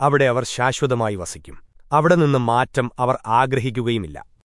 അവിടെ അവർ ശാശ്വതമായി വസിക്കും. അവിടെ നിന്ന് മാറ്റം അവർ ആഗ്രഹിക്കുകയുമില്ല.